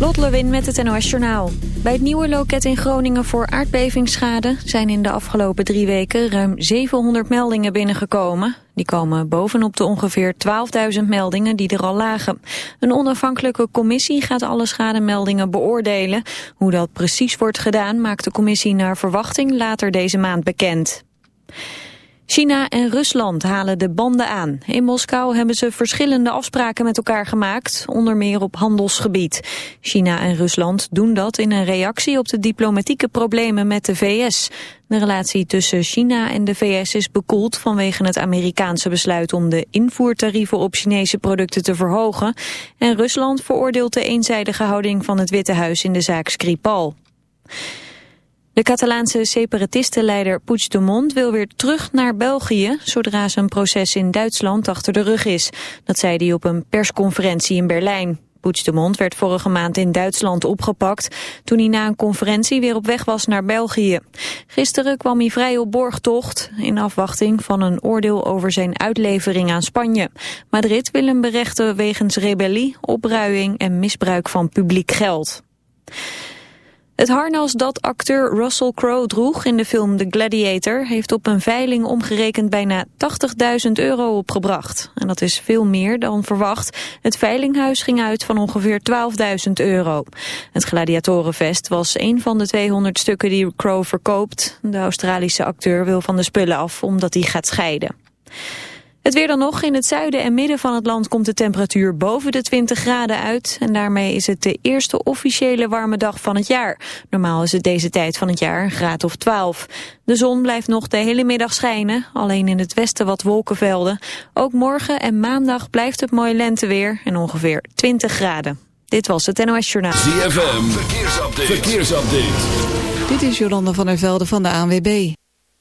Lot Lewin met het NOS Journaal. Bij het nieuwe loket in Groningen voor aardbevingsschade... zijn in de afgelopen drie weken ruim 700 meldingen binnengekomen. Die komen bovenop de ongeveer 12.000 meldingen die er al lagen. Een onafhankelijke commissie gaat alle schademeldingen beoordelen. Hoe dat precies wordt gedaan maakt de commissie naar verwachting later deze maand bekend. China en Rusland halen de banden aan. In Moskou hebben ze verschillende afspraken met elkaar gemaakt, onder meer op handelsgebied. China en Rusland doen dat in een reactie op de diplomatieke problemen met de VS. De relatie tussen China en de VS is bekoeld vanwege het Amerikaanse besluit om de invoertarieven op Chinese producten te verhogen. En Rusland veroordeelt de eenzijdige houding van het Witte Huis in de zaak Skripal. De Catalaanse separatistenleider Puigdemont wil weer terug naar België... zodra zijn proces in Duitsland achter de rug is. Dat zei hij op een persconferentie in Berlijn. Puigdemont werd vorige maand in Duitsland opgepakt... toen hij na een conferentie weer op weg was naar België. Gisteren kwam hij vrij op borgtocht... in afwachting van een oordeel over zijn uitlevering aan Spanje. Madrid wil hem berechten wegens rebellie, opruiing en misbruik van publiek geld. Het harnas dat acteur Russell Crowe droeg in de film The Gladiator... heeft op een veiling omgerekend bijna 80.000 euro opgebracht. En dat is veel meer dan verwacht. Het veilinghuis ging uit van ongeveer 12.000 euro. Het gladiatorenvest was een van de 200 stukken die Crowe verkoopt. De Australische acteur wil van de spullen af omdat hij gaat scheiden. Het weer dan nog. In het zuiden en midden van het land komt de temperatuur boven de 20 graden uit. En daarmee is het de eerste officiële warme dag van het jaar. Normaal is het deze tijd van het jaar een graad of 12. De zon blijft nog de hele middag schijnen. Alleen in het westen wat wolkenvelden. Ook morgen en maandag blijft het mooi lenteweer en ongeveer 20 graden. Dit was het NOS Journaal. ZFM. Verkeersupdate. Verkeersupdate. Dit is Jolanda van der Velde van de ANWB.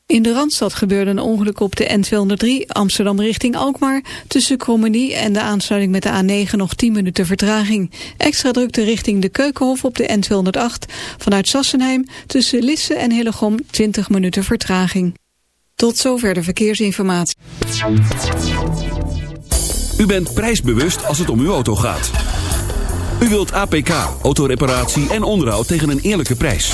In de Randstad gebeurde een ongeluk op de N203 Amsterdam richting Alkmaar. Tussen Krommenie en de aansluiting met de A9 nog 10 minuten vertraging. Extra drukte richting de Keukenhof op de N208. Vanuit Sassenheim tussen Lisse en Hillegom 20 minuten vertraging. Tot zover de verkeersinformatie. U bent prijsbewust als het om uw auto gaat. U wilt APK, autoreparatie en onderhoud tegen een eerlijke prijs.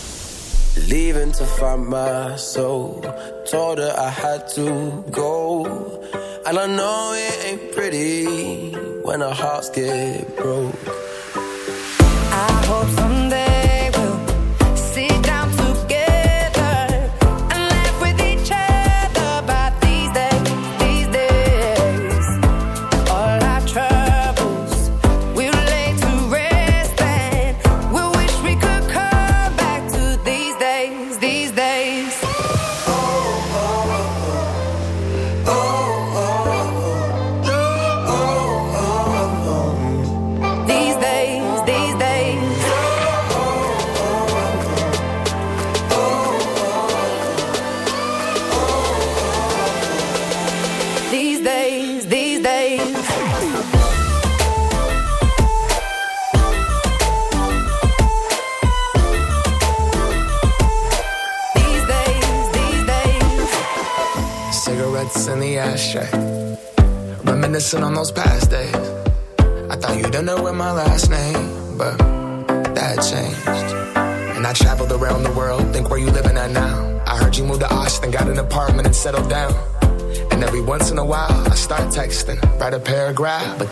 Leaving to find my soul. Told her I had to go. And I know it ain't pretty when our hearts get broke. I hope someday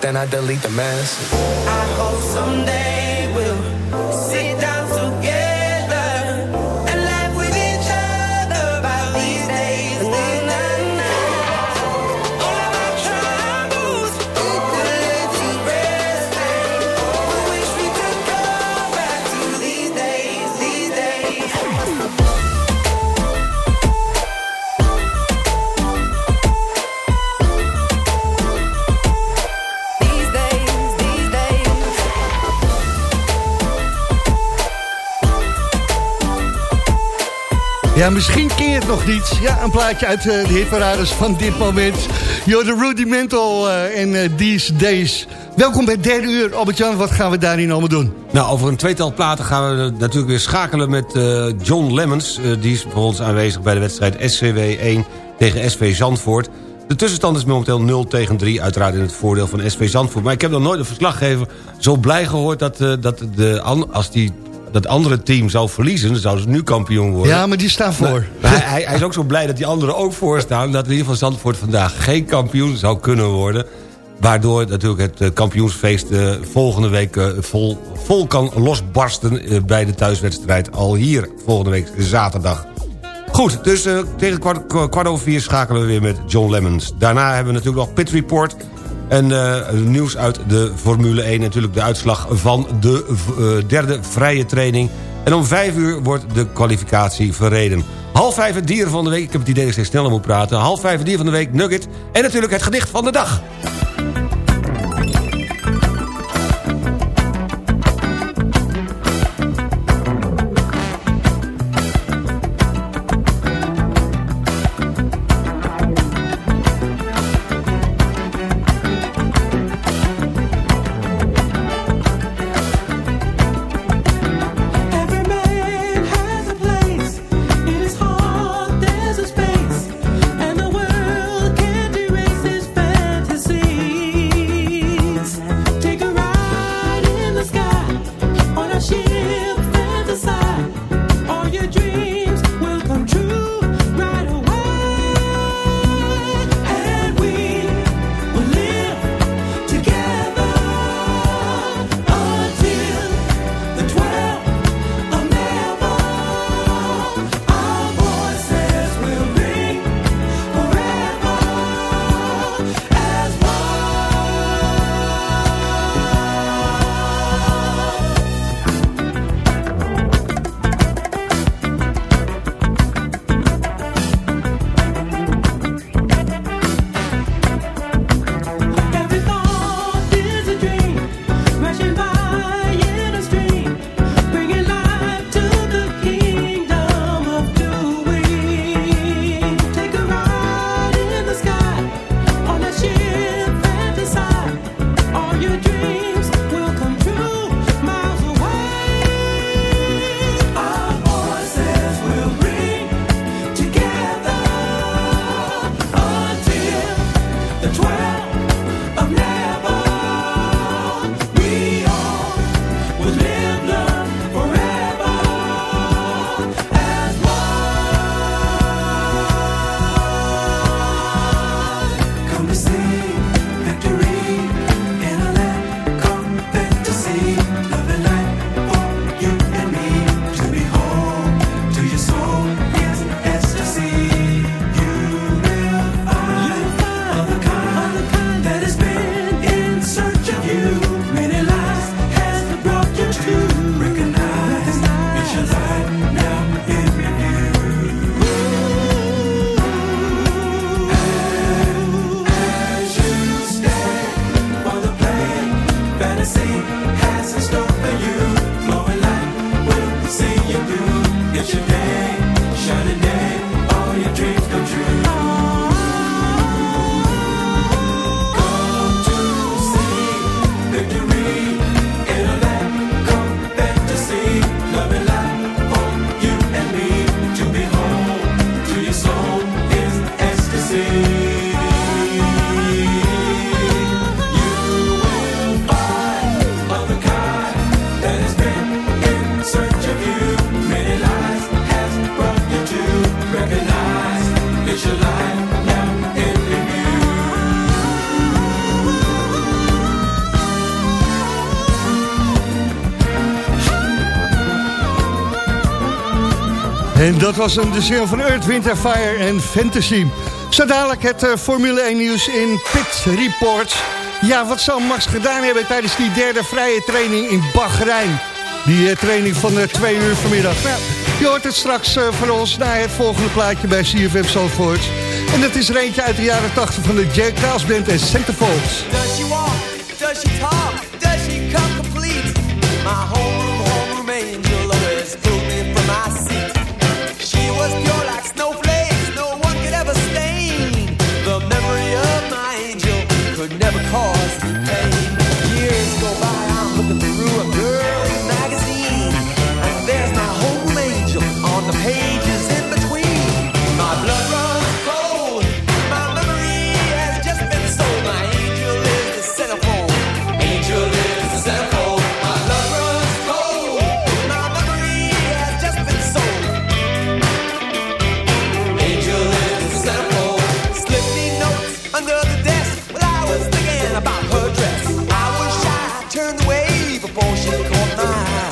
then I delete the message. Misschien ken je het nog niet. Ja, een plaatje uit eh, de hitparades van dit moment. Yo, de Rudimental eh, en eh, These Days. Welkom bij derde uur. Albert-Jan, wat gaan we daarin allemaal doen? Nou, over een tweetal platen gaan we natuurlijk weer schakelen met John Lemmens. Die is voor ons aanwezig bij de wedstrijd SCW 1 tegen SV Zandvoort. De tussenstand is momenteel 0 tegen 3, uiteraard in het voordeel van SV Zandvoort. Maar ik heb nog nooit een verslaggever zo blij gehoord... dat, dat, de, als die, dat andere team zou verliezen, dan zouden ze nu kampioen worden. Ja, maar die staan voor. Maar hij, hij, hij is ook zo blij dat die anderen ook voorstaan... dat in ieder geval Zandvoort vandaag geen kampioen zou kunnen worden. Waardoor natuurlijk het eh, kampioensfeest eh, volgende week eh, vol, vol kan losbarsten... bij de thuiswedstrijd al hier volgende week zaterdag. Goed, dus tegen kwart, kwart over vier schakelen we weer met John Lemmens. Daarna hebben we natuurlijk nog Pit Report... En eh, nieuws uit de Formule 1, natuurlijk de uitslag van de eh, derde vrije training. En om vijf uur wordt de kwalificatie verreden. Half vijf het dier van de week, ik heb het idee dat ik steeds sneller moet praten. Half vijf het dier van de week, Nugget. En natuurlijk het gedicht van de dag. Dat was een de zin van Earth, Wind Fire en Fantasy. Zo dadelijk het eh, Formule 1 nieuws in Pit Report. Ja, wat zal Max gedaan hebben tijdens die derde vrije training in Bahrein? Die eh, training van eh, twee uur vanmiddag. Nou, je hoort het straks van ons na het volgende plaatje bij CFM Zandvoort. En dat is er eentje uit de jaren 80 van de Jack Dawes Band en Centerfolds. She caught my eye.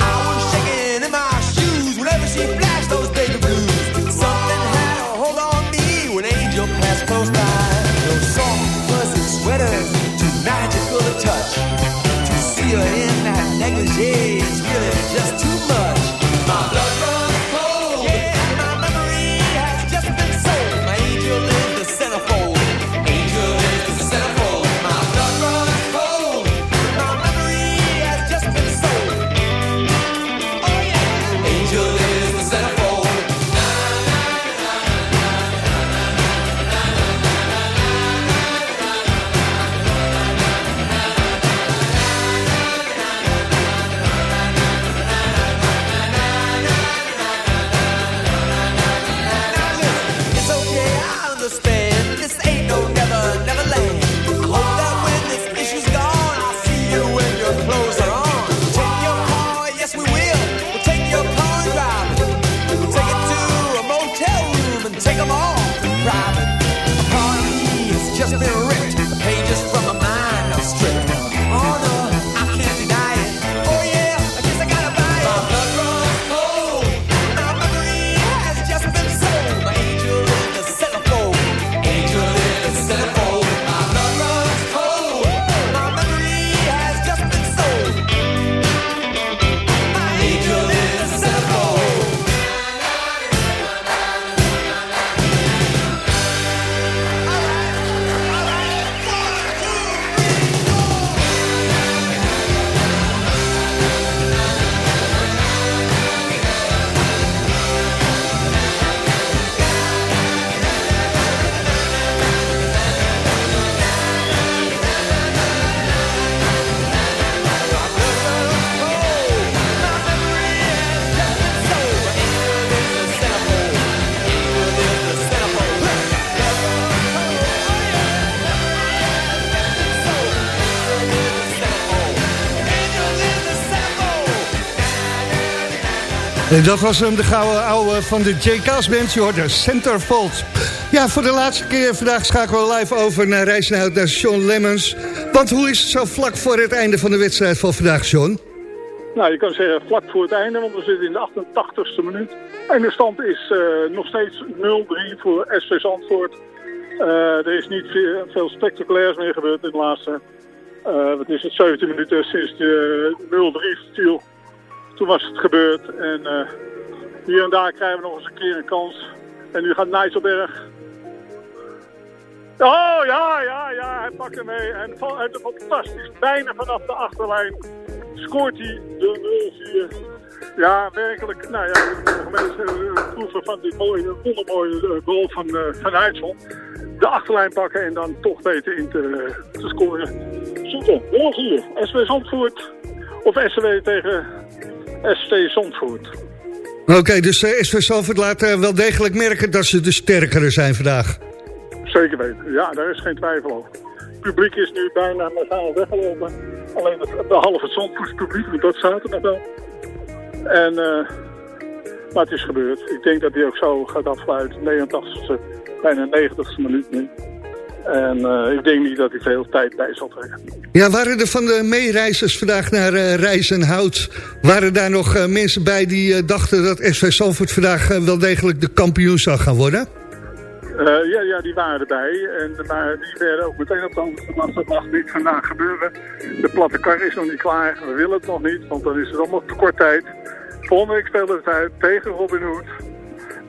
I was shaking in my shoes whenever she flashed those baby blues. Something had a hold on me when Angel passed close by. Those soft, fuzzy sweaters, too magical to touch. To see her in that really just too much. En dat was hem, de gouden ouwe van de J.K.'s Band, je hoort de Centerfold. Ja, voor de laatste keer vandaag schakelen we live over naar Rijsnhout naar Sean Lemmens. Want hoe is het zo vlak voor het einde van de wedstrijd van vandaag, Sean? Nou, je kan zeggen vlak voor het einde, want we zitten in de 88ste minuut. En de stand is eh, nog steeds 0-3 voor SV Zandvoort. Eh, er is niet veel, spectaculairs meer gebeurd in de laatste... eh, wat is het, 17 minuten sinds de 0-3 viel. Toen was het gebeurd en eh, hier en daar krijgen we nog eens een keer een kans. En nu gaat Nijsselberg Oh ja, ja, ja, hij pakt hem mee. En uit de fantastisch, bijna vanaf de achterlijn scoort hij de 0-4. Ja, werkelijk, nou ja, mensen eh, proeven van dit mooie, wondermooie eh, goal van, eh van Heidsel. De achterlijn pakken en dan toch weten in te, te scoren. Super, 0-4. SV Zandvoort of SW tegen SV Zandvoort. Oké, dus eh, SV Salford laat eh, wel degelijk merken dat ze de sterkere zijn vandaag. Zeker weten, ja, daar is geen twijfel over. Het publiek is nu bijna massaal weggelopen. Alleen het, de halve Zandvoorts publiek, want dat staat er nog wel. En, eh, maar het is gebeurd. Ik denk dat hij ook zo gaat afsluiten. 89ste, bijna 90ste minuut nu. En eh, ik denk niet dat hij veel tijd bij zal trekken. Ja, waren er van de meereizers vandaag naar uh, Rijzenhout... waren daar nog uh, mensen bij die dachten dat SV Zandvoort vandaag wel degelijk de kampioen zou gaan worden? ja, ja, die waren erbij. En, maar die werden ook meteen op de hand gemaakt. Dat mag niet vandaag gebeuren. De platte kar is nog niet klaar. We willen het nog niet, want dan is het allemaal te kort tijd. Volgende week spelen we het uit tegen Robin Hood.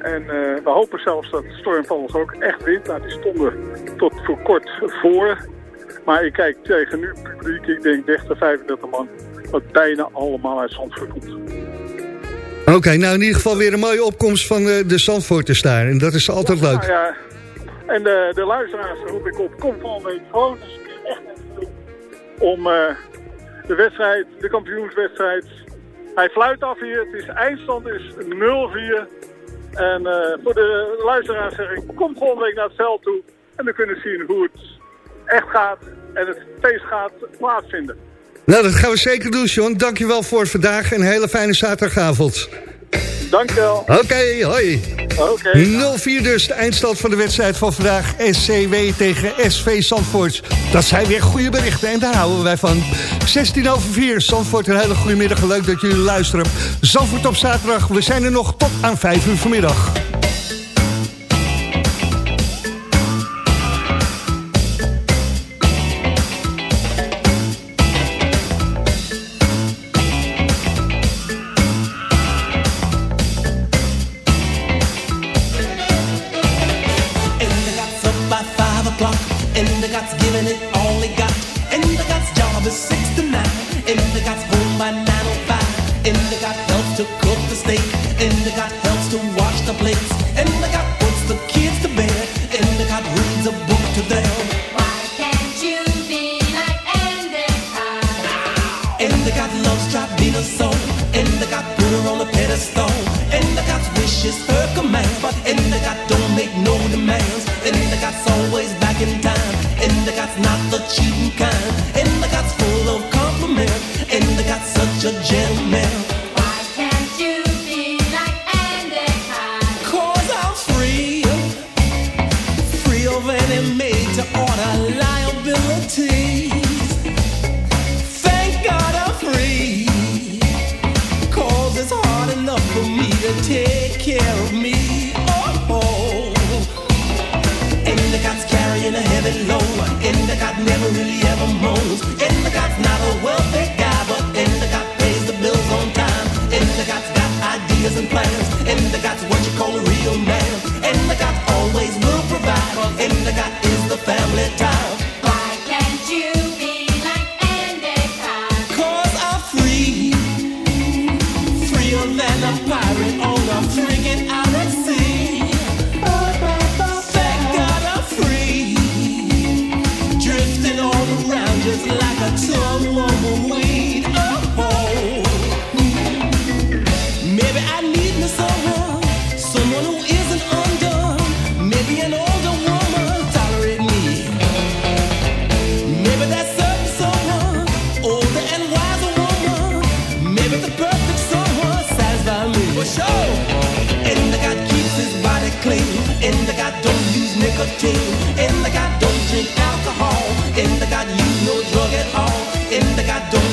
En uh, we hopen zelfs dat Stormvallers ook echt wint. Nou, die stonden tot voor kort voor. Maar ik kijk tegen nu publiek, ik denk 30, 35 man. Wat bijna allemaal uit Zandvoort komt. Oké, okay, nou in ieder geval weer een mooie opkomst van uh, de Zandvoorters daar. En dat is altijd ja, leuk. Nou ja, en de, de luisteraars roep ik op, kom volgende week gewoon eens echt om uh, de wedstrijd, de kampioenswedstrijd. Hij fluit af hier, het is eindstand is 0-4. En uh, voor de luisteraars zeg ik, kom volgende week naar het veld toe. En we kunnen zien hoe het echt gaat en het feest gaat plaatsvinden. Nou, dat gaan we zeker doen, John. Dankjewel voor vandaag en een hele fijne zaterdagavond. Dankjewel. Oké, okay, hoi. Oké. Okay. 0-4 dus, de eindstand van de wedstrijd van vandaag. SCW tegen SV Zandvoort. Dat zijn weer goede berichten en daar houden wij van. 16 over 4, Zandvoort, een hele goede middag. Leuk dat jullie luisteren. Zandvoort op zaterdag, we zijn er nog tot aan 5 uur vanmiddag. you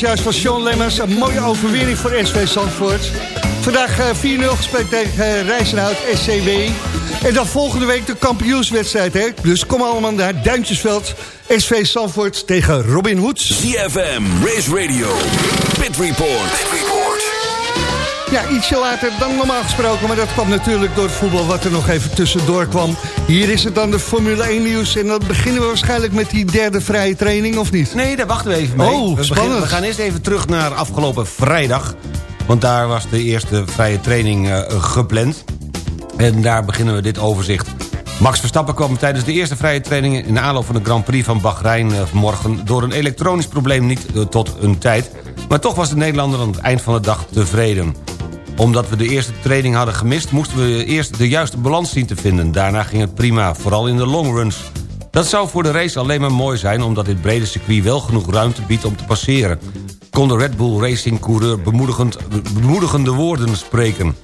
het juist van Sean Lemmers. Een mooie overwinning voor SV Zandvoort. Vandaag eh, 4-0 gespeeld tegen uh, Rijzenhout SCW. En dan volgende week de kampioenswedstrijd. Hè? Dus kom allemaal naar Duintjesveld. SV Zandvoort tegen Robin Hoods. ZFM, Race Radio, Pit Report. Ja, ietsje later dan normaal gesproken. Maar dat kwam natuurlijk door het voetbal wat er nog even tussendoor kwam. Hier is het dan de Formule 1 nieuws. En dan beginnen we waarschijnlijk met die derde vrije training, of niet? Nee, daar wachten we even mee. Oh, we, beginnen- spannend. we gaan eerst even terug naar afgelopen vrijdag. Want daar was de eerste vrije training eh, gepland. En daar beginnen we dit overzicht. Max Verstappen kwam tijdens de eerste vrije training... in de aanloop van de Grand Prix van Bahrein eh, vanmorgen... door een elektronisch probleem niet eh, tot een tijd. Maar toch was de Nederlander aan het eind van de dag tevreden omdat we de eerste training hadden gemist... moesten we eerst de juiste balans zien te vinden. Daarna ging het prima, vooral in de longruns. Dat zou voor de race alleen maar mooi zijn... omdat dit brede circuit wel genoeg ruimte biedt om te passeren. Kon de Red Bull Racing coureur bemoedigend, bemoedigende woorden spreken.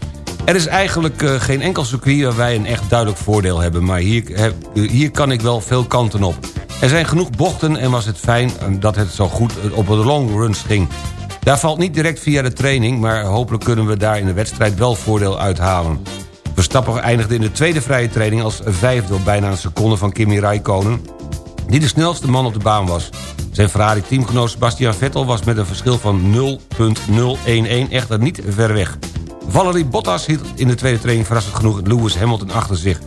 Er is eigenlijk eh, geen enkel circuit waar wij een echt duidelijk voordeel hebben... maar hier, heb- hier kan ik wel veel kanten op. Er zijn genoeg bochten en was het fijn dat het zo goed op de longruns ging. Daar valt niet direct via de training... maar hopelijk kunnen we daar in de wedstrijd wel voordeel uithalen. Verstappen eindigde in de tweede vrije training als vijfde... op bijna een seconde van Kimi Räikkönen... die de snelste man op de baan was. Zijn Ferrari-teamgenoot Sebastian Vettel was met een verschil van 0.011 echter niet ver weg. Valerie Bottas hield in de tweede training verrassend genoeg Lewis Hamilton achter zich.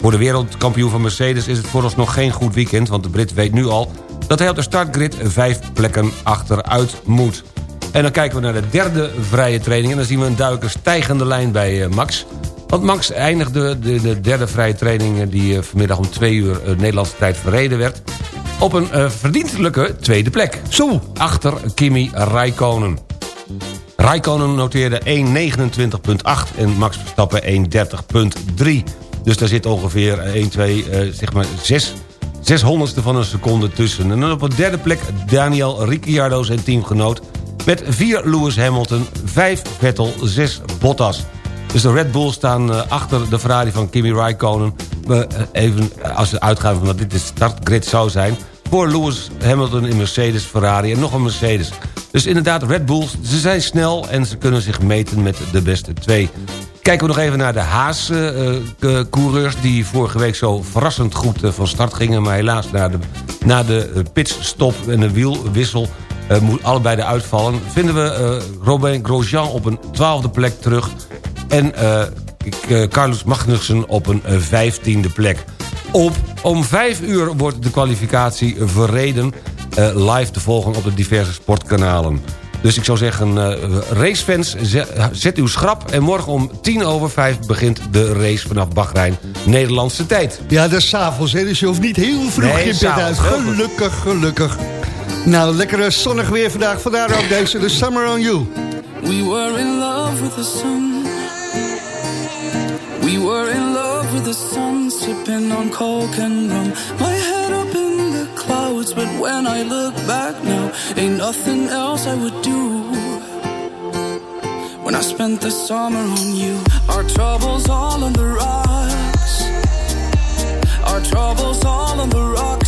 Voor de wereldkampioen van Mercedes is het vooralsnog geen goed weekend... want de Brit weet nu al dat hij op de startgrid vijf plekken achteruit moet. En dan kijken we naar de derde vrije training... en dan zien we een duidelijke stijgende lijn bij eh, Max. Want Max eindigde de, de derde vrije training... eh, die eh, vanmiddag om twee uur Nederlandse tijd verreden werd... op een eh, verdienstelijke tweede plek. Zo. Achter Kimi Räikkönen. Räikkönen noteerde 1.29.8 en Max Verstappen 1.30.3. Dus daar zit ongeveer 1, 2, eh, zeg maar 6, 6 honderdste van een seconde tussen. En dan op de derde plek Daniel Ricciardo zijn teamgenoot... met 4 Lewis Hamilton, 5 Vettel, 6 Bottas. Dus de Red Bulls staan eh, achter de Ferrari van Kimi Räikkönen. Eh, even, eh, als we uitgaan van dat dit de startgrid zou zijn... voor Lewis Hamilton in Mercedes, Ferrari en nog een Mercedes. Dus inderdaad, Red Bulls, ze zijn snel... en ze kunnen zich meten met de beste twee. Kijken we nog even naar de Haas-coureurs... die vorige week zo verrassend goed van start gingen... maar helaas na de, na de pitstop en de wielwissel... eh, moet allebei de uitvallen... vinden we eh, Robin Grosjean op een twaalfde plek terug... en eh, Carlos Magnussen op een vijftiende plek. Op, om vijf uur wordt de kwalificatie verreden... live te volgen op de diverse sportkanalen. Dus ik zou zeggen, racefans, zet, zet uw schrap... en morgen om tien over vijf begint de race vanaf Bahrein, Nederlandse tijd. Ja, dat is s'avonds, hè, dus je hoeft niet heel vroeg Nee, je bed uit. Gelukkig, gelukkig. Nou, lekkere zonnig weer vandaag. Vandaar ook deze, de Summer on You. We were in love with the sun. We were in love with the sun, sipping on coke and rum. My head up in the clouds, but when I look back now, ain't nothing else I would do. When I spent the summer on you, our troubles all on the rocks. Our troubles all on the rocks,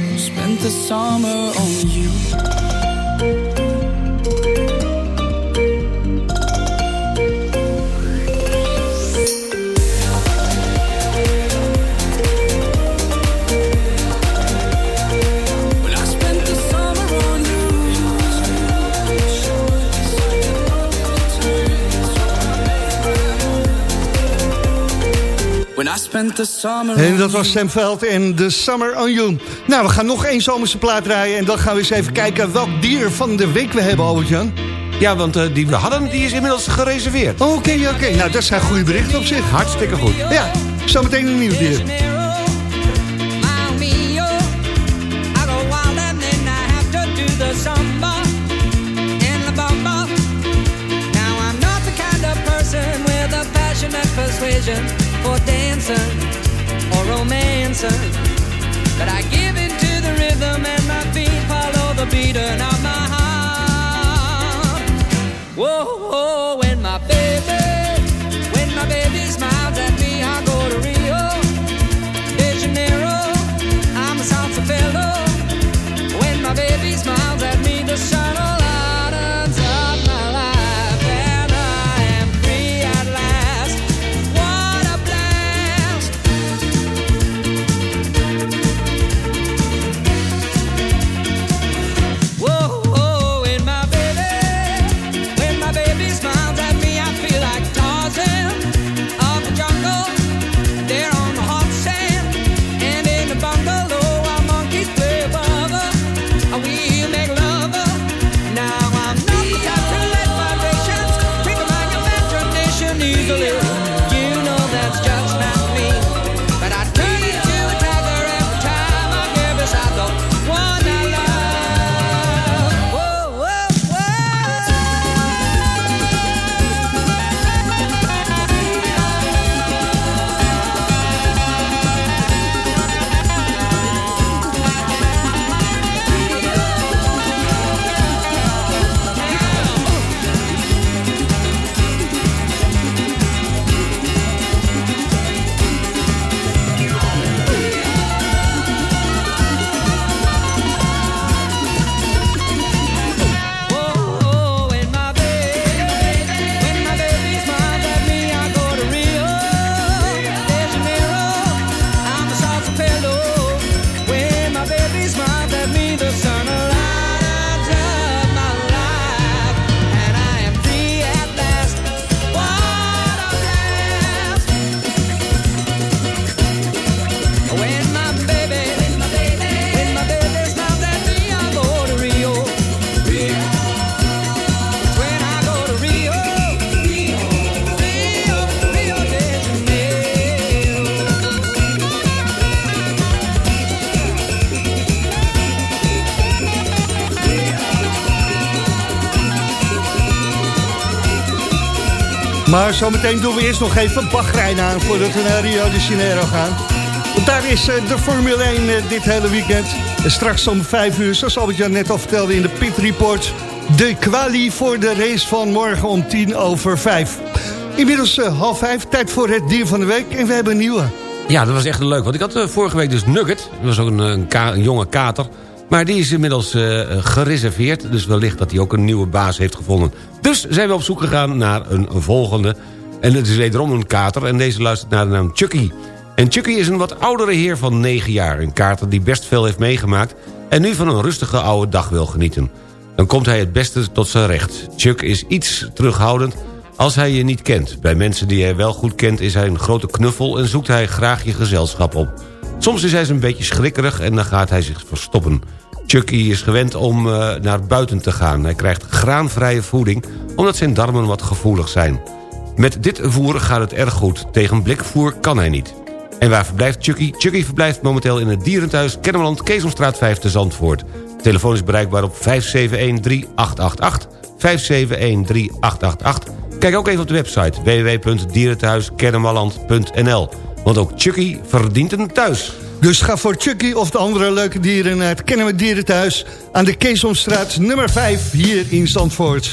the summer on you. En dat was Sam Veld en The Summer on You. Nou, we gaan nog één zomerse plaat draaien... en dan gaan we eens even kijken welk dier van de week we hebben, Albert-Jan. Ja, want eh, die we hadden, die is inmiddels gereserveerd. Oké, oké. Nou, dat zijn goede berichten op zich. Hartstikke goed. Ja, zometeen een nieuw dier. Or romancing, but I give in to the rhythm and my feet follow the beating of my heart. Whoa, whoa, when my baby, Maar zometeen doen we eerst nog even Bahrein aan... voordat we naar Rio de Janeiro gaan. Want daar is eh, de Formule 1 eh, dit hele weekend. En straks om 5 uur, zoals Albert-Jan net al vertelde in de Pit Report... de kwalie voor de race van morgen om 10 over 5. Inmiddels eh, half 5, tijd voor het dier van de week. En we hebben een nieuwe. Ja, dat was echt leuk. Want ik had vorige week dus Nugget. Dat was ook een jonge kater. Maar die is inmiddels eh, gereserveerd. Dus wellicht dat hij ook een nieuwe baas heeft gevonden. Dus zijn we op zoek gegaan naar een volgende. En het is wederom een kater. En deze luistert naar de naam Chucky. En Chucky is een wat oudere heer van 9 jaar. Een kater die best veel heeft meegemaakt. En nu van een rustige oude dag wil genieten. Dan komt hij het beste tot zijn recht. Chuck is iets terughoudend als hij je niet kent. Bij mensen die hij wel goed kent is hij een grote knuffel... en zoekt hij graag je gezelschap op. Soms is hij een beetje schrikkerig en dan gaat hij zich verstoppen. Chucky is gewend om eh, naar buiten te gaan. Hij krijgt graanvrije voeding omdat zijn darmen wat gevoelig zijn. Met dit voer gaat het erg goed. Tegen blikvoer kan hij niet. En waar verblijft Chucky? Chucky verblijft momenteel in het dierenthuis Kennemerland, Keesomstraat 5 te Zandvoort. Telefoon is bereikbaar op 571-3888. 571-3888. Kijk ook even op de website www.dierenthuiskennemerland.nl. Want ook Chucky verdient een thuis. Dus ga voor Chucky of de andere leuke dieren naar het Kennen we Dierenthuis... aan de Keesomstraat nummer 5 hier in Zandvoort.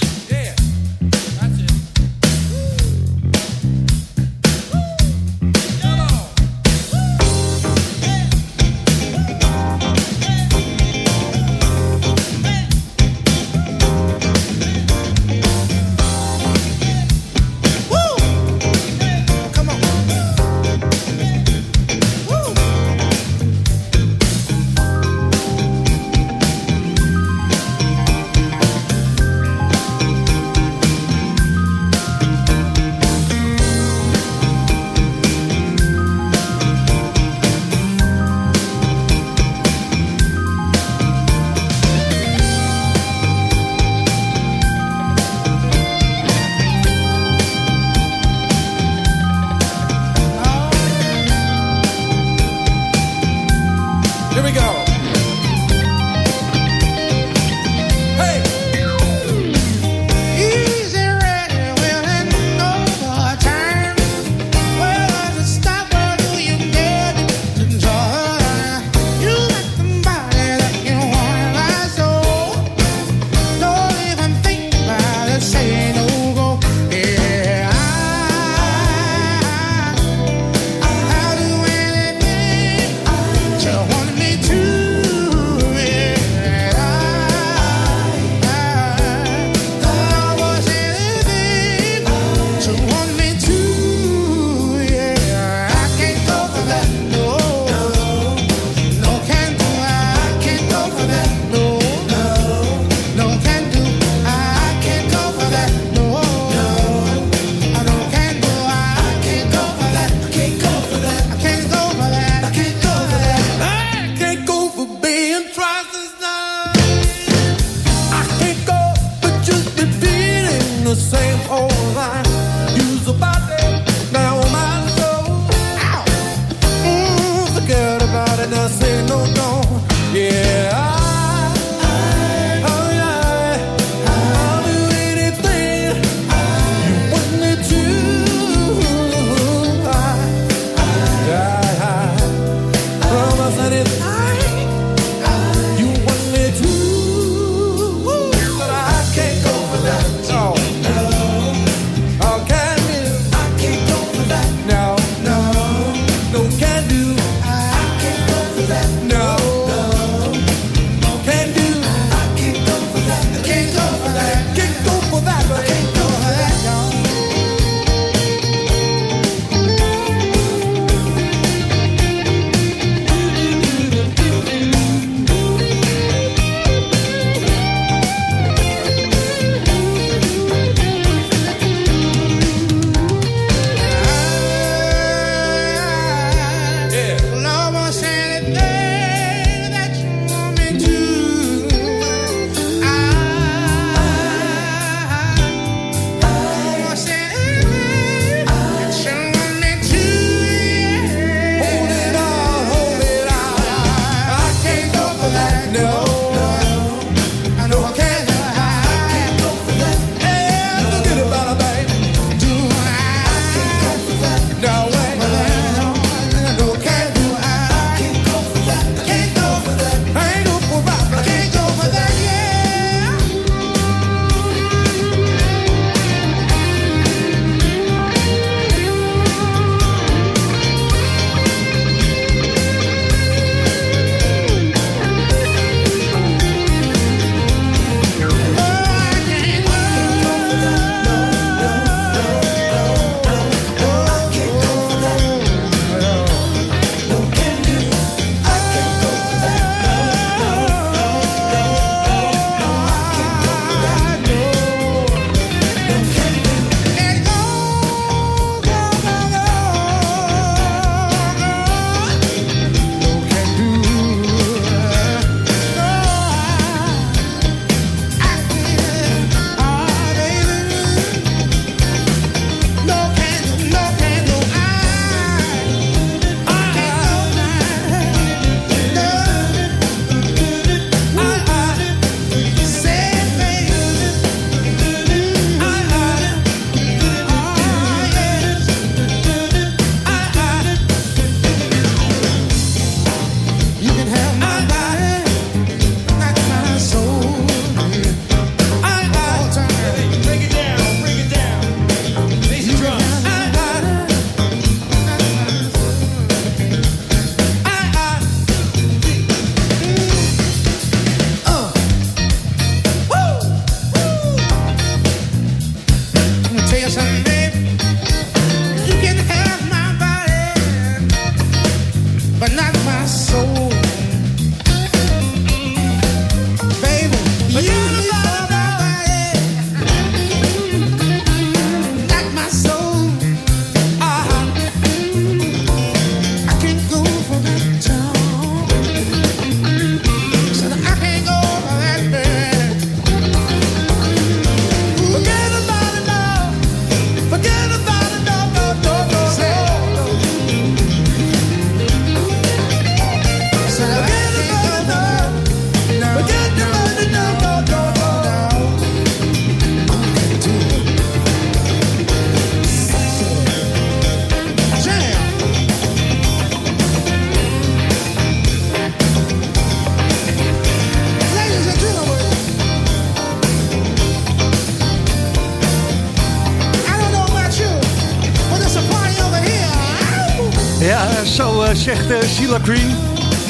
Sheila Green.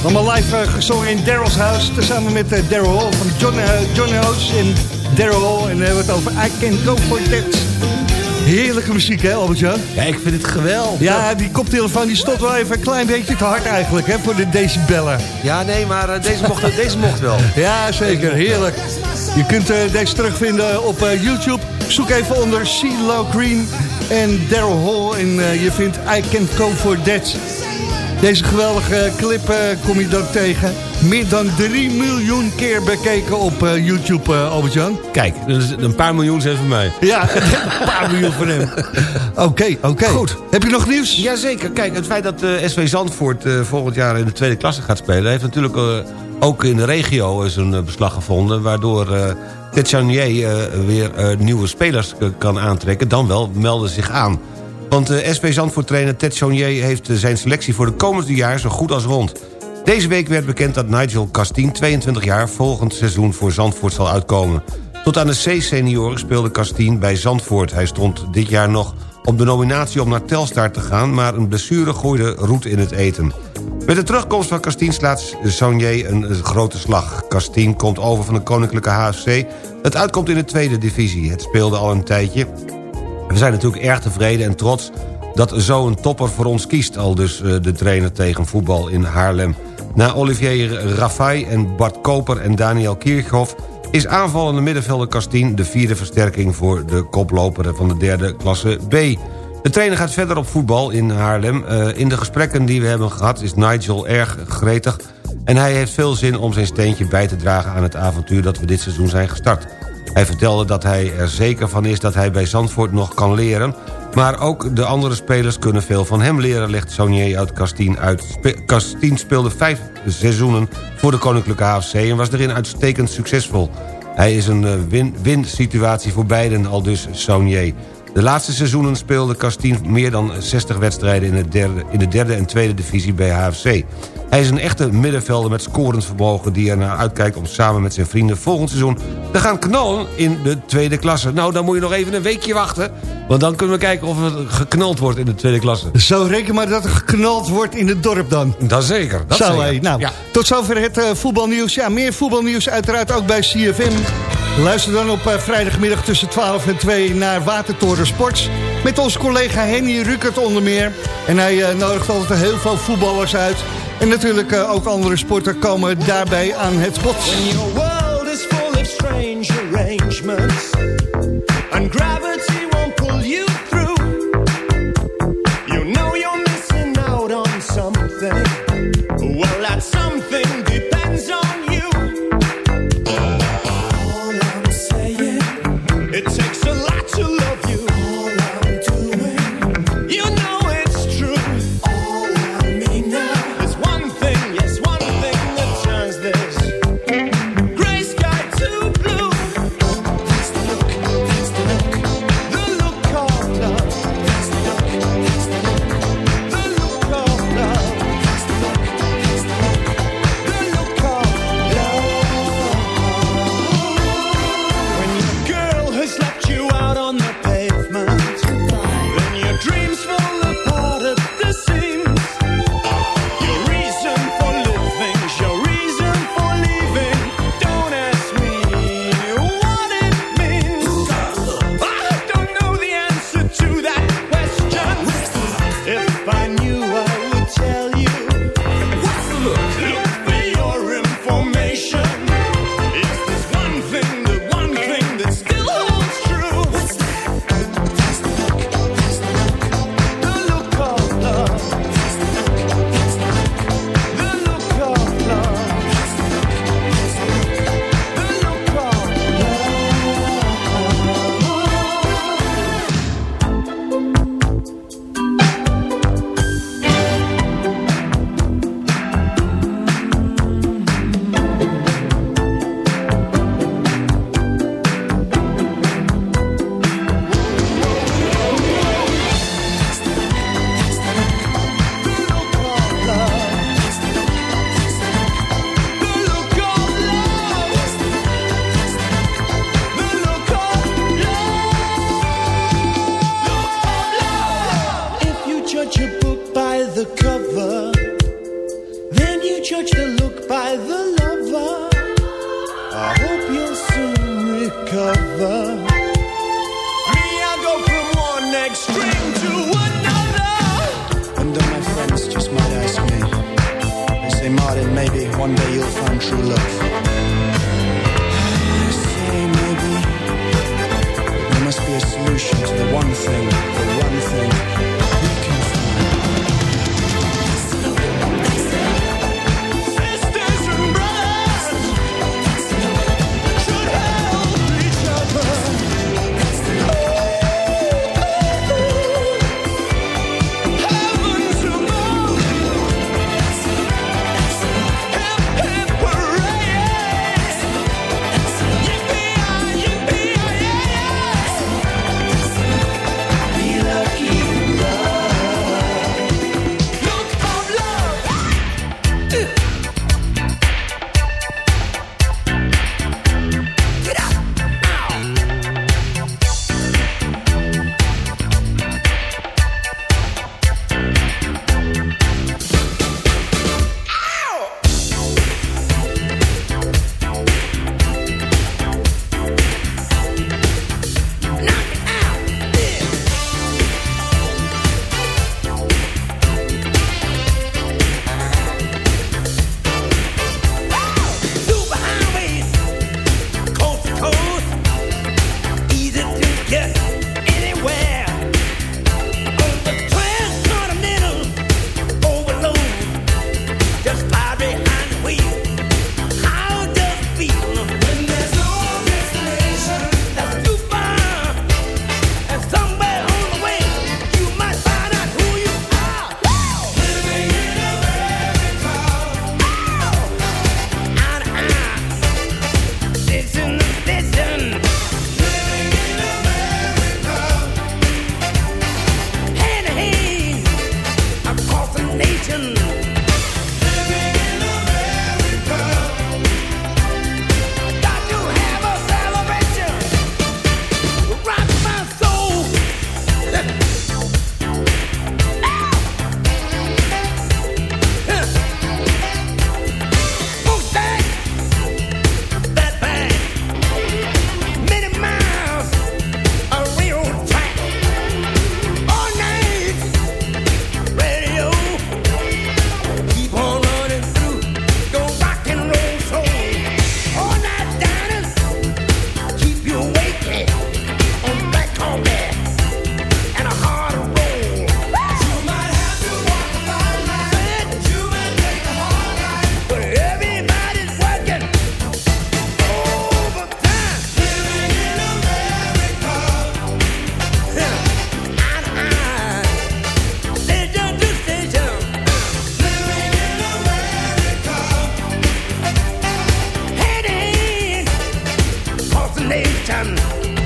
Allemaal live eh, gezongen in Daryl's House. Tezamen met uh, Daryl Hall van John, Johnny House en Daryl Hall. En dan hebben we het over I Can Go For That. Heerlijke muziek, hè, Albert-Jan? Ja, ik vind het geweldig. Ja, die koptelefoon die stond wel even een klein beetje te hard eigenlijk, hè, voor de decibellen. Ja, nee, maar uh, deze, mocht, deze mocht wel. Ja, zeker. Heerlijk. Je kunt uh, deze terugvinden op uh, YouTube. Zoek even onder CeeLo Green en Daryl Hall. En je vindt I Can Go For That. Deze geweldige clip kom je dan tegen. Meer dan 3 miljoen keer bekeken op uh, YouTube, uh, Albert-Jan. Kijk, een paar miljoen zijn voor mij. Ja, een paar miljoen voor hem. Oké, oké. Okay. Goed. Heb je nog nieuws? Jazeker. Kijk, het feit dat SV Zandvoort volgend jaar in de tweede klasse gaat spelen... heeft natuurlijk ook in de regio zijn beslag gevonden... waardoor Ted Chanier weer nieuwe spelers kan aantrekken. Dan wel melden zich aan. Want SV Zandvoort-trainer Ted Chanier heeft zijn selectie voor de komende jaar zo goed als rond... Deze week werd bekend dat Nigel Castien, 22 jaar... volgend seizoen voor Zandvoort zal uitkomen. Tot aan de C-senioren speelde Castien bij Zandvoort. Hij stond dit jaar nog op de nominatie om naar Telstar te gaan... maar een blessure gooide roet in het eten. Met de terugkomst van Castien slaat Saunier een grote slag. Castien komt over van de Koninklijke HFC. Het uitkomt in de tweede divisie. Het speelde al een tijdje. We zijn natuurlijk erg tevreden en trots dat zo'n topper voor ons kiest... al dus de trainer tegen voetbal in Haarlem. Na Olivier Raffay en Bart Koper en Daniel Kirchhoff... is aanvallende middenvelder Castien de vierde versterking... voor de koploper van de derde klasse B. De trainer gaat verder op voetbal in Haarlem. Uh, in de gesprekken die we hebben gehad is Nigel erg gretig... en hij heeft veel zin om zijn steentje bij te dragen... aan het avontuur dat we dit seizoen zijn gestart. Hij vertelde dat hij er zeker van is dat hij bij Zandvoort nog kan leren... Maar ook de andere spelers kunnen veel van hem leren... legt Saunier uit Castien uit. Spe Castien speelde vijf seizoenen voor de Koninklijke HFC... en was erin uitstekend succesvol. Hij is een win-win situatie voor beiden, al dus Saunier. De laatste seizoenen speelde Castien meer dan 60 wedstrijden... in, het derde, in de derde en tweede divisie bij HFC. Hij is een echte middenvelder met scorend vermogen... die er naar uitkijkt om samen met zijn vrienden volgend seizoen... te gaan knallen in de tweede klasse. Nou, dan moet je nog even een weekje wachten... want dan kunnen we kijken of er geknald wordt in de tweede klasse. Zo, reken maar dat er geknald wordt in het dorp dan. Dat zeker. Dat Zo, zeker. Hey, nou, ja. tot zover het uh, voetbalnieuws. Ja, meer voetbalnieuws uiteraard ook bij CFM. Luister dan op uh, vrijdagmiddag tussen 12 en 2 naar Watertoren Sports... met onze collega Henny Rukert onder meer. En hij uh, nodigt altijd heel veel voetballers uit... En natuurlijk uh, ook andere sporten komen daarbij aan het bod. When your world is full of strange arrangements And gravity nation.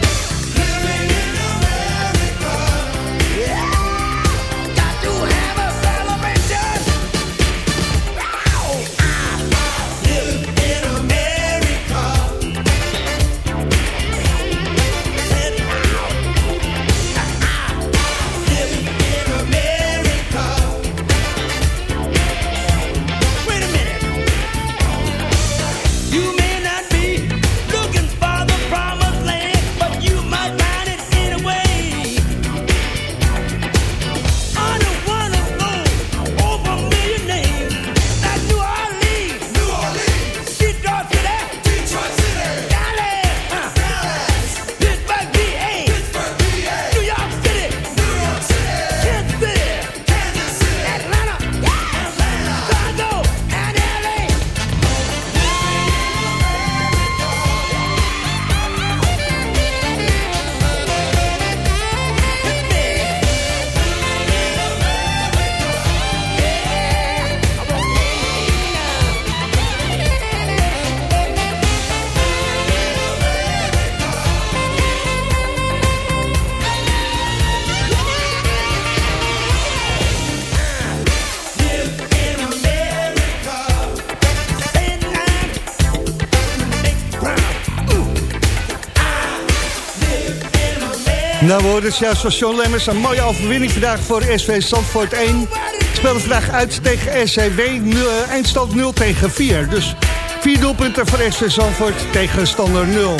We hoorden het juist Lemmers. Een mooie overwinning vandaag voor SV Zandvoort 1. Speelde vandaag uit tegen SCW. eh, Eindstand 0 tegen 4. Dus vier doelpunten voor SV Zandvoort tegen standaard 0.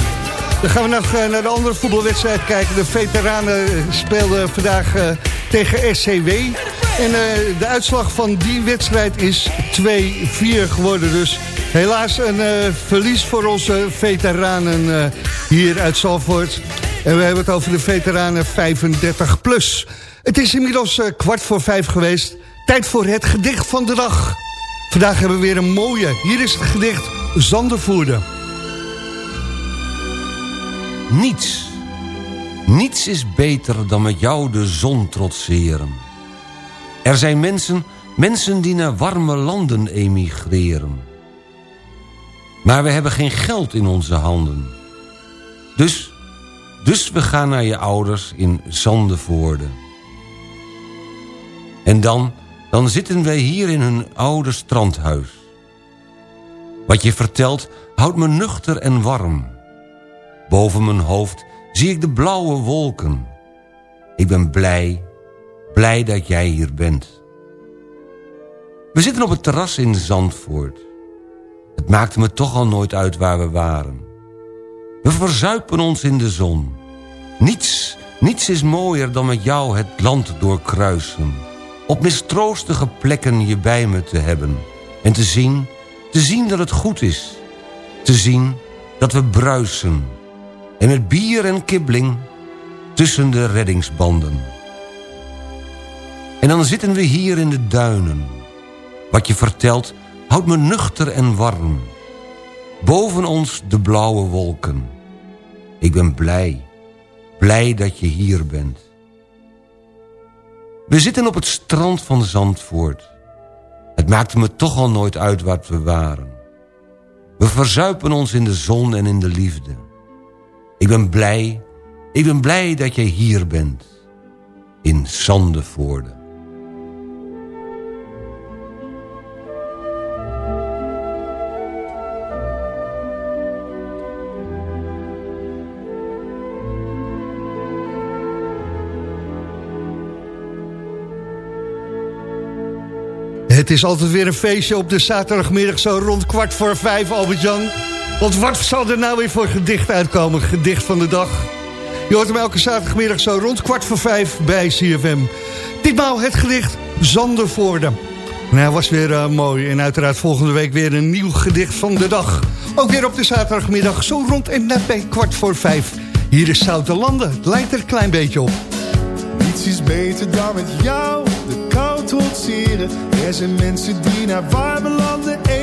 Dan gaan we nog eh, naar de andere voetbalwedstrijd kijken. De veteranen eh, speelden vandaag tegen SCW. En de uitslag van die wedstrijd is 2-4 geworden. Dus helaas een verlies voor onze veteranen hier uit Zalvoort. En we hebben het over de veteranen 35 plus. Het is inmiddels eh, kwart voor vijf geweest. Tijd voor het gedicht van de dag. Vandaag hebben we weer een mooie. Hier is het gedicht Zandervoerde. Niets, niets is beter dan met jou de zon trotseren. Er zijn mensen, mensen die naar warme landen emigreren. Maar we hebben geen geld in onze handen. Dus, dus we gaan naar je ouders in Zandevoorde. En dan, dan zitten wij hier in hun oude strandhuis. Wat je vertelt houdt me nuchter en warm. Boven mijn hoofd zie ik de blauwe wolken. Ik ben blij, blij dat jij hier bent. We zitten op het terras in Zandvoort. Het maakte me toch al nooit uit waar we waren. We verzuipen ons in de zon. Niets, niets is mooier dan met jou het land doorkruisen. Op mistroostige plekken je bij me te hebben. En te zien, te zien dat het goed is. Te zien dat we bruisen. En met bier en kibbeling tussen de reddingsbanden. En dan zitten we hier in de duinen. Wat je vertelt houdt me nuchter en warm. Boven ons de blauwe wolken. Ik ben blij, blij dat je hier bent. We zitten op het strand van Zandvoort. Het maakte me toch al nooit uit wat we waren. We verzuipen ons in de zon en in de liefde. Ik ben blij, ik ben blij dat jij hier bent. In Zandevoorde. Het is altijd weer een feestje op de zaterdagmiddag zo rond kwart voor vijf, Albert-Jan. Want wat zal er nou weer voor gedicht uitkomen? Gedicht van de dag. Je hoort hem elke zaterdagmiddag zo rond kwart voor vijf bij CFM. Ditmaal het gedicht Zandervoorde. Nou, was weer eh, mooi. En uiteraard volgende week weer een nieuw gedicht van de dag. Ook weer op de zaterdagmiddag, zo rond en net bij kwart voor vijf. Hier is Zoute Landen. Het lijkt er een klein beetje op. Niets is beter dan met jou de Er zijn mensen die naar warme landen emigreren.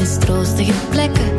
Mistroostige plekken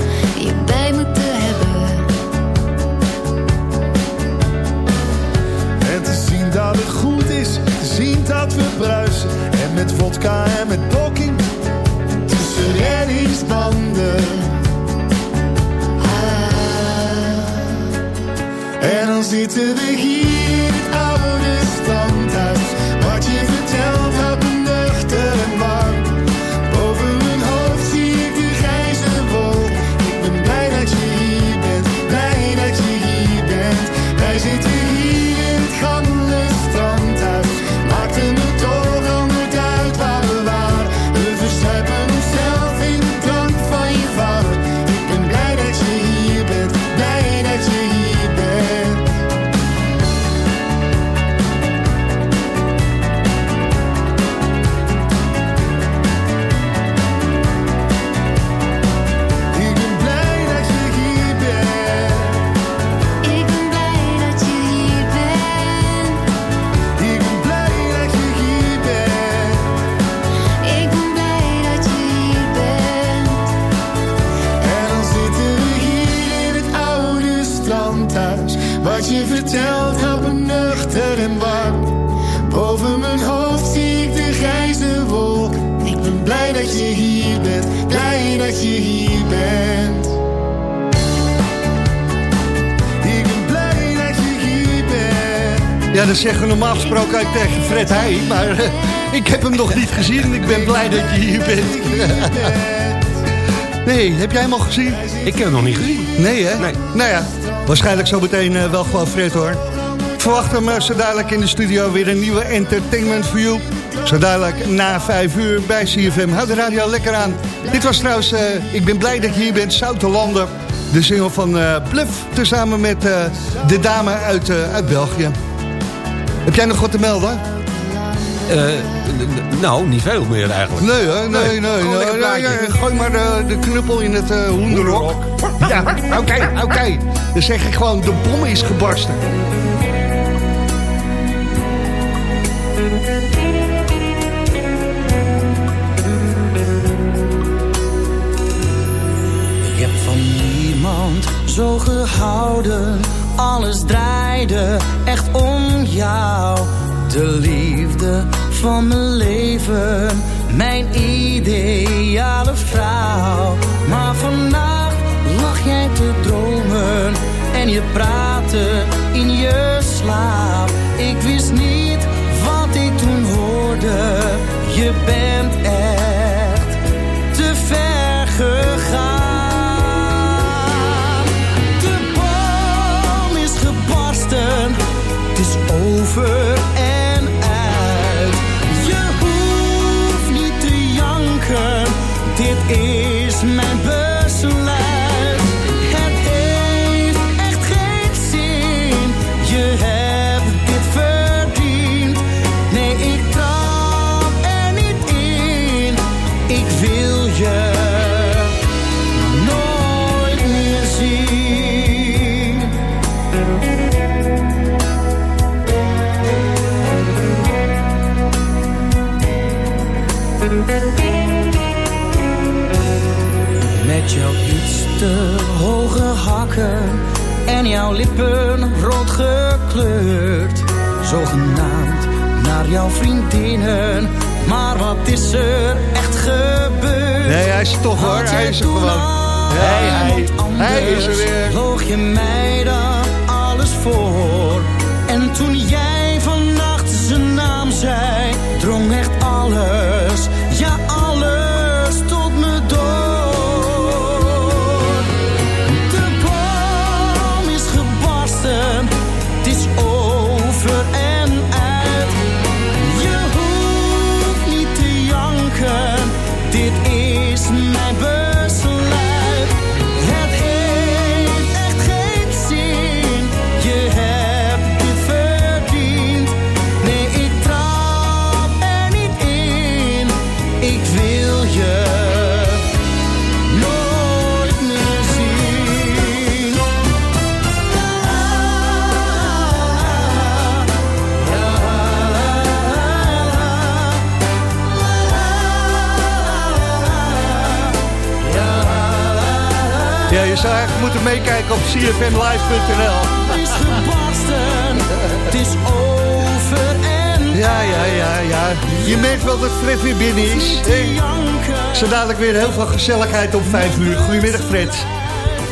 Fred Heij. Maar eh, ik heb hem nog niet gezien en ik ben blij dat je hier bent. nee, heb jij hem al gezien? Ik heb hem nog niet gezien. Nee, hè? Nee. Nou ja, waarschijnlijk zo meteen eh, wel gewoon Fred, hoor. Ik verwacht hem eh, zo dadelijk in de studio weer een nieuwe Entertainment for You. Zo dadelijk na vijf uur bij CFM. Houd de radio lekker aan. Dit was trouwens, ik ben blij dat je hier bent, Zoutelanden. De single van eh, Bluff, tezamen met de dame uit, uit België. Heb jij nog wat te melden? Eh, nou, niet veel meer eigenlijk. Nee, hè? Nee, nee, nee. Nee, gooi maar de, de knuppel in het eh hoenderhok. Ja, oké, oké. Dan zeg ik gewoon, de bom is gebarsten. Ik heb van niemand zo gehouden. Alles draaide echt om jou. De liefde van mijn leven. Mijn ideale vrouw. Maar vannacht lag jij te dromen. En je praatte in je slaap. Ik wist niet wat ik toen hoorde. Je bent echt te ver gegaan. De boom is gebarsten, het is over en is mijn besluit. Het heeft echt geen zin, je hebt dit verdiend. Nee, ik trap er niet in, ik wil je nooit meer zien. Met jouw iets te hoge hakken en jouw lippen rood gekleurd. Zogenaamd naar jouw vriendinnen, maar wat is er echt gebeurd? Nee, hij is toch hoor, hij is er gewoon. al Hij, hij, is er weer. Loog je mij dan alles voor? En toen jij vannacht zijn naam zei, drong echt alles, moeten meekijken op cfmlive.nl. is gebarsten, het is over en Ja, ja, ja, ja. Je merkt wel dat Fred weer binnen is. Hey. Zo dadelijk weer heel veel gezelligheid om vijf uur. Goedemiddag, Fred.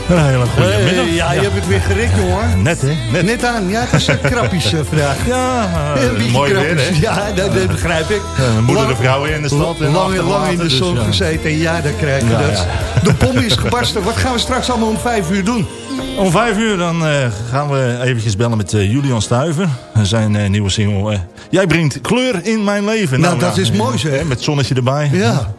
Een hele goede Hey, middag. ja, je hebt het weer gericht, jongen. Net, hè? Net. Net aan. Ja, het is een krapjes eh, vandaag. Ja, Een mooi weer, hè? Ja, dat, dat begrijp ik. Ja, een moeder, de Lang- vrouw in de stad. Lang, lang in de dus zon ja. gezeten. Ja, dan krijg je Ja, dat. De bom is gebarsten. Wat gaan we straks allemaal om vijf uur doen? Om vijf uur dan eh, gaan we eventjes bellen met eh, Julian Stuiver. Zijn eh, nieuwe single. Jij brengt kleur in mijn leven. Nou, dat is mooi, zeg. eh, Met zonnetje erbij. Ja.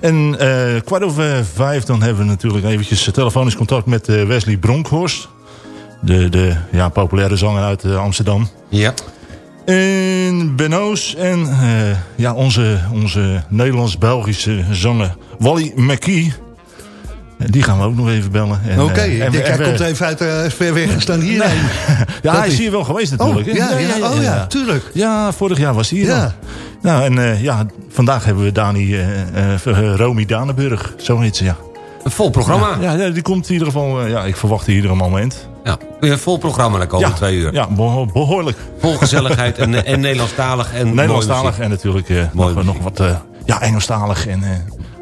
En eh, kwart over vijf dan hebben we natuurlijk eventjes telefonisch contact met eh, Wesley Bronkhorst. De, de ja, populaire zanger uit Amsterdam. Ja. En Benoos en eh, ja, onze, onze Nederlands-Belgische zanger Wally McKee. Die gaan we ook nog even bellen. En, Oké, eh, denk we- hij komt even uit uh, ver weg en staan hierheen. Ja, Dat hij is is- hier wel geweest natuurlijk. Oh, hè? ja, ja, oh ja, tuurlijk. Ja, vorig jaar was hij hier Ja. Nou, en eh, ja, vandaag hebben we Dani, eh, eh, eh, Romy Danenburg. Zo heet ze, ja. Een vol programma. Ja, ja, die komt in ieder geval, eh, ja, ik verwacht iedere moment. Ja, weer een vol programma de komende Ja, twee uur. Ja, beho- behoorlijk. Vol gezelligheid en, en Nederlandstalig. En Nederlandstalig en natuurlijk eh, nog, nog wat eh, ja, Engelstalig. En eh,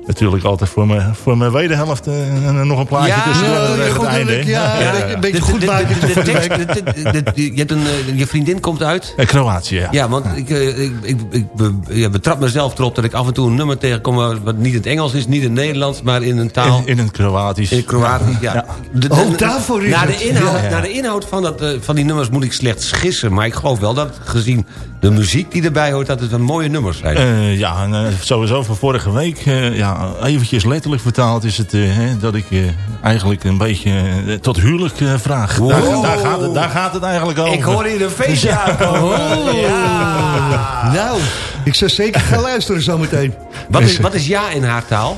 natuurlijk altijd voor mijn, voor mijn wederhelft eh, en nog een plaatje Ja, tussen ja, het goed, einde. Ja. Ja, een beetje- een goed Je hebt een, eh, je vriendin komt uit. Eh, Kroatië, ja. Ja, want ik, eh, ik, ik, ik betrap mezelf erop dat ik af en toe een nummer tegenkom... wat niet in het Engels is, niet in het Nederlands, maar in een taal... In, in het Kroatisch. In het Kroatisch, ja. Oh, daarvoor is naar het. De inhoud. Naar de inhoud van, dat, eh, van die nummers moet ik slechts gissen. Maar ik geloof wel dat, gezien de muziek die erbij hoort... dat het een mooie nummers zijn. Eh, ja, en, eh, sowieso van vorige week, eh, ja, eventjes letterlijk vertaald is het hè, dat ik eh, eigenlijk een beetje tot huwelijk eh, vraag. Daar, Wow. daar, gaat het, daar gaat het eigenlijk over. ik hoor hier een feestje Ja. aankomen. Ja. Nou, ik zou zeker gaan luisteren zometeen. Wat is, wat is ja in haar taal?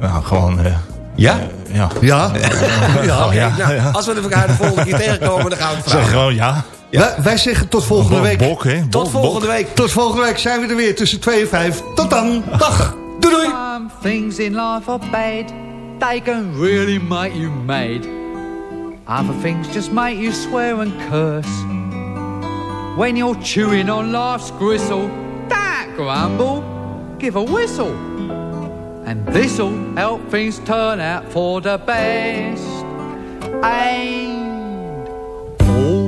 Nou, gewoon, eh, Ja? ja. Ja? Oké, ja, nou, ja. als we elkaar de volgende keer tegenkomen, dan gaan we het Zeg vragen. gewoon ja. Wij, wij zeggen tot volgende week. Bok, hè. Tot volgende bok. week. Tot volgende week zijn we er weer tussen 2 en 5. Tot dan. Dag. Doei doei. Some things in life are bad. They can really make you mad. Other things just make you swear and curse. When you're chewing on life's gristle, that grumble, give a whistle. And this'll help things turn out for the best. And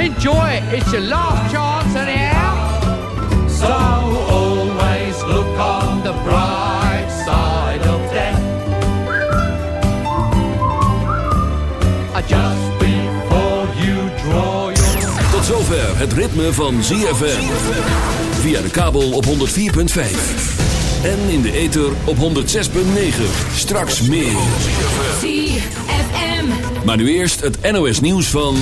Enjoy it, it's your last chance anyhow. So always look on the bright side of death. Just before you draw your Tot zover het ritme van ZFM. Via de kabel op 104.5. En in de ether op 106.9. Straks meer. ZFM. Maar nu eerst het NOS nieuws van...